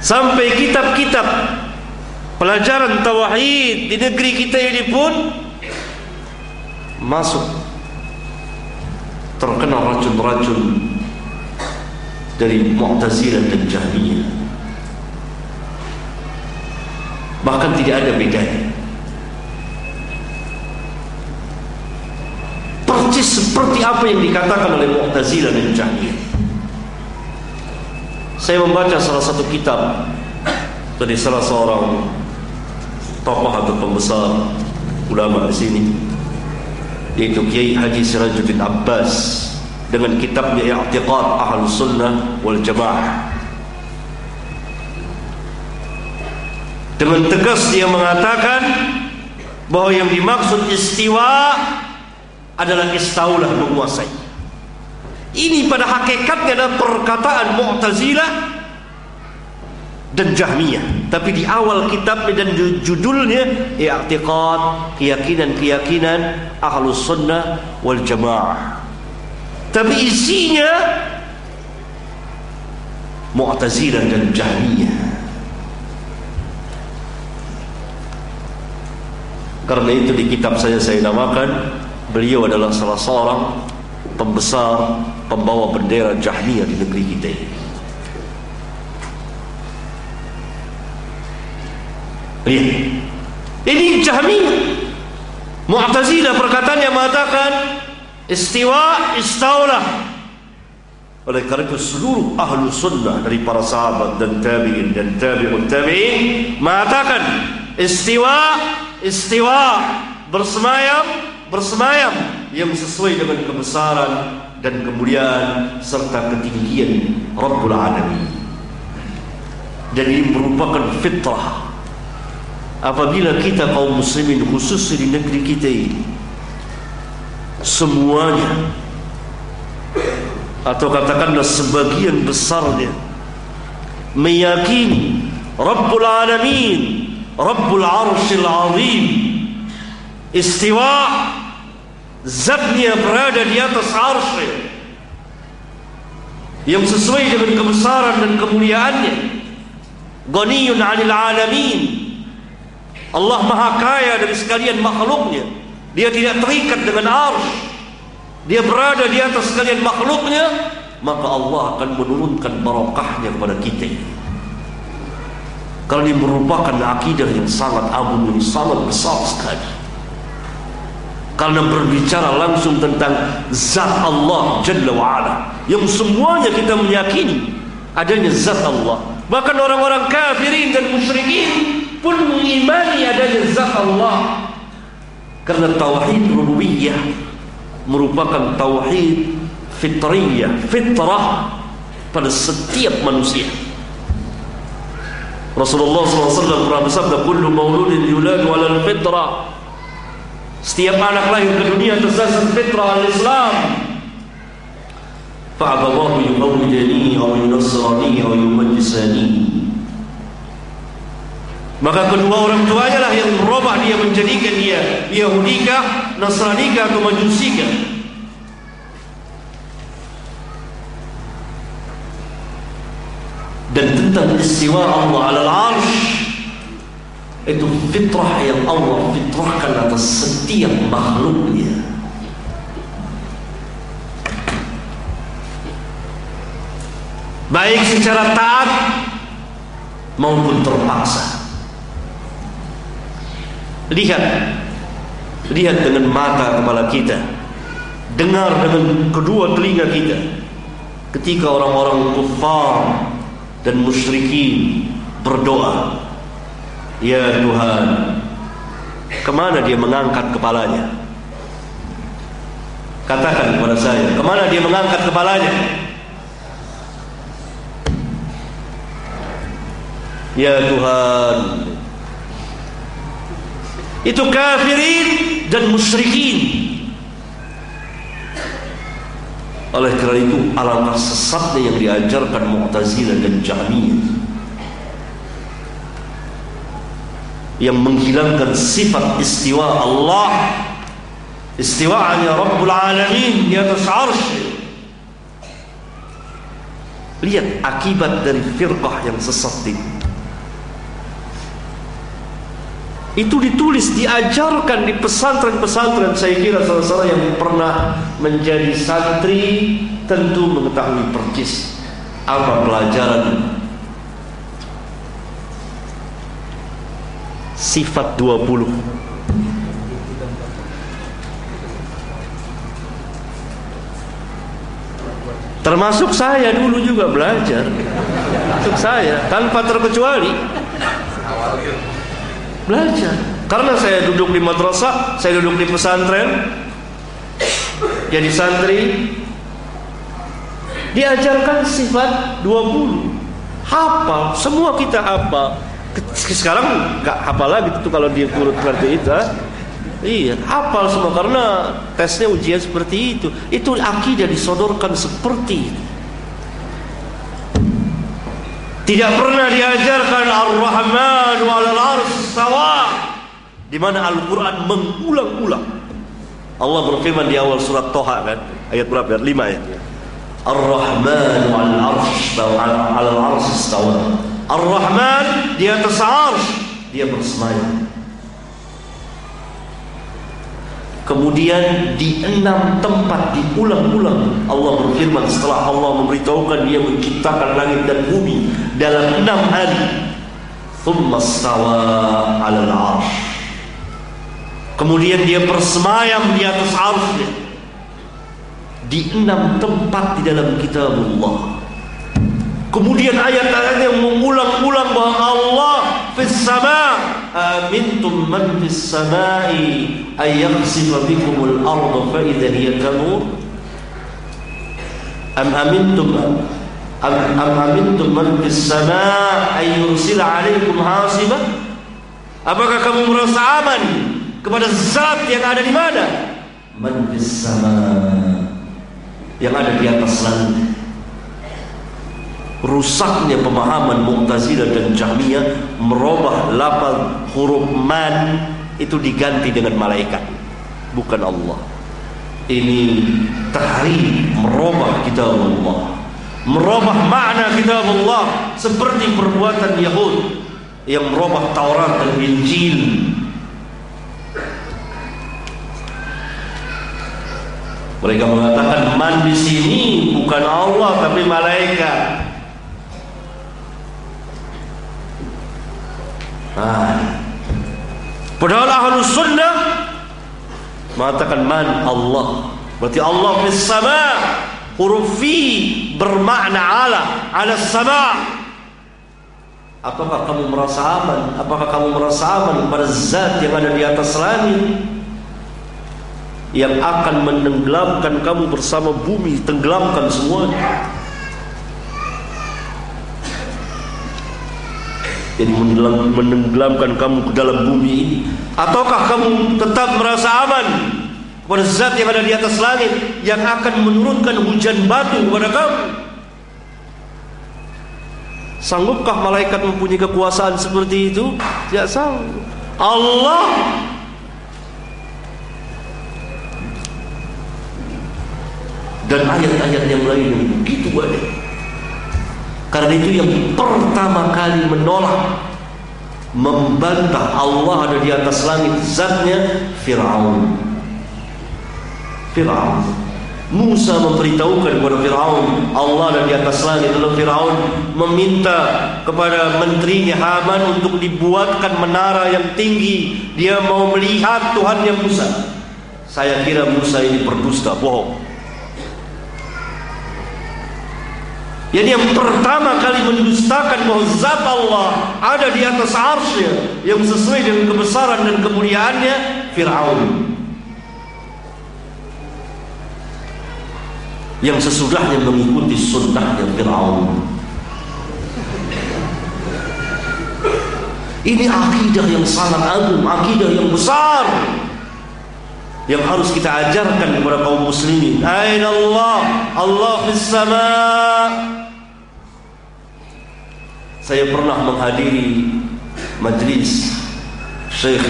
sampai kitab-kitab pelajaran tauhid di negeri kita ini pun masuk. Terkena racun-racun dari Mu'tazilah dan Jahmiyah bahkan tidak ada bedanya. Persis seperti apa yang dikatakan oleh Mu'tazilah dan Jahmiyah saya membaca salah satu kitab dari salah seorang tokoh atau pembesar ulama di sini. Yaitu Kiai Haji Sirajuddin Abbas dengan kitabnya I'tiqad Ahlus Sunnah wal Jamaah. Dengan tegas dia mengatakan bahwa yang dimaksud istiwa adalah istaulah menguasai ini pada hakikatnya adalah perkataan Mu'tazilah dan Jahmiyah. Tapi di awal kitabnya dan judulnya i'tiqad, keyakinan-keyakinan Ahlus Sunnah wal Jamaah. Tapi isinya Mu'tazilah dan Jahmiyah. Karena itu di kitab saya saya namakan beliau adalah salah seorang pembesar pembawa bendera Jahmiyah di negeri kita. Lihat. Ini Jahmiyah. Mu'tazilah perkataan yang mengatakan istiwa istaulah. Oleh kerana itu seluruh ahlu sunnah dari para sahabat dan tabi'in dan tabi'un tabi'in mengatakan istiwa istiwa bersemayam bersemayam yang sesuai dengan kebesaran dan kemuliaan serta ketinggian Rabbul Alamin. Ini merupakan fitrah apabila kita kaum muslimin khusus di negeri kita ini semuanya atau katakanlah sebagian besarnya meyakini Rabbul Alamin Rabbul Arshil Azim istiwa zatnya berada di atas arsy yang sesuai dengan kebesaran dan kemuliaannya. Ghaniyun 'anil 'alamin. Allah maha kaya dari sekalian makhluknya. Dia tidak terikat dengan arsh dia berada di atas sekalian makhluknya maka Allah akan menurunkan barakahnya kepada kita. Kalau ini merupakan akidah yang sangat agung yang sangat besar sekali karena berbicara langsung tentang zat Allah Jalla wa'ala. Yang semuanya kita meyakini adanya zat Allah. Bahkan orang-orang kafirin dan musyrikin pun mengimani adanya zat Allah. Karena tauhid rububiyah merupakan tauhid fitriyah fitrah pada setiap manusia. Rasulullah SAW pernah bersabda kullu mauludin yuladu ala al-fitrah setiap anak lahir ke dunia atas dasar fitrah al-Islam. Fa'abawahu yumawidani atau yunasrani atau yumajisani maka kedua orang tuanya lah yang merubah dia menjadikan dia Yahudikah, Nasranikah atau Majusikah dan tentang istiwa Allah ala al-arsh itu fitrah yang Allah fitrahkan atas setiap makhluknya. Baik secara taat maupun terpaksa. Lihat lihat dengan mata kepala kita. Dengar dengan kedua telinga kita. Ketika orang-orang kufar dan musyrikin berdoa Ya Tuhan. Kemana dia mengangkat kepalanya? Katakan kepada saya Kemana dia mengangkat kepalanya? Ya Tuhan. Itu kafirin dan musyrikin. Oleh kerana itu Alangkah sesatnya yang diajarkan Mu'tazilah dan Jahmiyah yang menghilangkan sifat istiwa Allah. Istiwa'anya Rabbul Alamin di atas arsh. Lihat akibat dari firqah yang sesat ini itu ditulis diajarkan di pesantren-pesantren. Saya kira salah-salah yang pernah menjadi santri tentu mengetahui percis apa pelajaran sifat 20 termasuk saya dulu juga belajar. Untuk saya tanpa terkecuali. Belajar. Karena saya duduk di madrasah saya duduk di pesantren. Jadi santri. Diajarkan sifat 20 hafal semua kita hafal sekarang nggak hafal lagi itu kalau dia turut seperti itu ha? iya hafal semua karena tesnya ujian seperti itu itu akidah disodorkan seperti itu tidak pernah diajarkan Ar-Rahman walal ars sawa di mana Al-Qur'an mengulang-ulang. Allah berfirman di awal surat Toha kan, ayat berapa? Ayat 5 ya. Ar-Rahman walal ars alal ars sawa. Ar-Rahman di atas ars dia bersemayam. Kemudian di enam tempat diulang-ulang Allah berfirman setelah Allah memberitahukan dia menciptakan langit dan bumi dalam enam hari. Thumma stawa ala al-arsh. Kemudian dia bersemayam di atas arshnya. Di enam tempat di dalam kitab Allah. Kemudian ayat-ayat yang mengulang-ulang bahawa Allah fis sama. Amintum man fis samai ay yakhsifa bikumul arda fa idza hiya tamur am amintum am, am amintum man fis sama ay yursila alaikum hasiba? Apakah kamu merasa aman kepada zat yang ada di mana? Man fis sama. Yang ada di atas langit rusaknya pemahaman Mu'tazilah dan Jahmiyah merubah lafaz huruf man itu diganti dengan malaikat. Bukan Allah. Ini tahri merubah kitab Allah merubah makna kitab Allah seperti perbuatan Yahud yang merubah Taurat dan Injil. Mereka mengatakan man di sini bukan Allah tapi malaikat Ah. Padahal ahlu sunnah mengatakan man Allah. Berarti Allah di sama. Huruf fi bermakna ala, ala sama. Apakah kamu merasa aman? Apakah kamu merasa aman kepada zat yang ada di atas langit? Yang akan menenggelamkan kamu bersama bumi, tenggelamkan semuanya. Jadi menenggelamkan kamu ke dalam bumi ini. Ataukah kamu tetap merasa aman kepada zat yang ada di atas langit yang akan menurunkan hujan batu kepada kamu? Sanggupkah malaikat mempunyai kekuasaan seperti itu? Tidak sanggup. Allah! Dan ayat-ayat yang lain begitu banyak Karena itu yang pertama kali menolak Membantah Allah ada di atas langit Zatnya Fir'aun. Fir'aun. Musa memberitahukan kepada Fir'aun Allah ada di atas langit. Lalu Fir'aun meminta kepada menterinya Haman Untuk dibuatkan menara yang tinggi. Dia mau melihat Tuhan yang Musa. Saya kira Musa ini berdusta, bohong Yang yang pertama kali mendustakan bahawa zat Allah ada di atas arsnya yang sesuai dengan kebesaran dan kemuliaannya Fir'aun. Yang sesudahnya mengikuti sunnah yang Fir'aun. Ini akidah yang sangat agung akidah yang besar yang harus kita ajarkan kepada kaum muslimin. Aina Allah Allah fis sama' saya pernah menghadiri majlis Syekh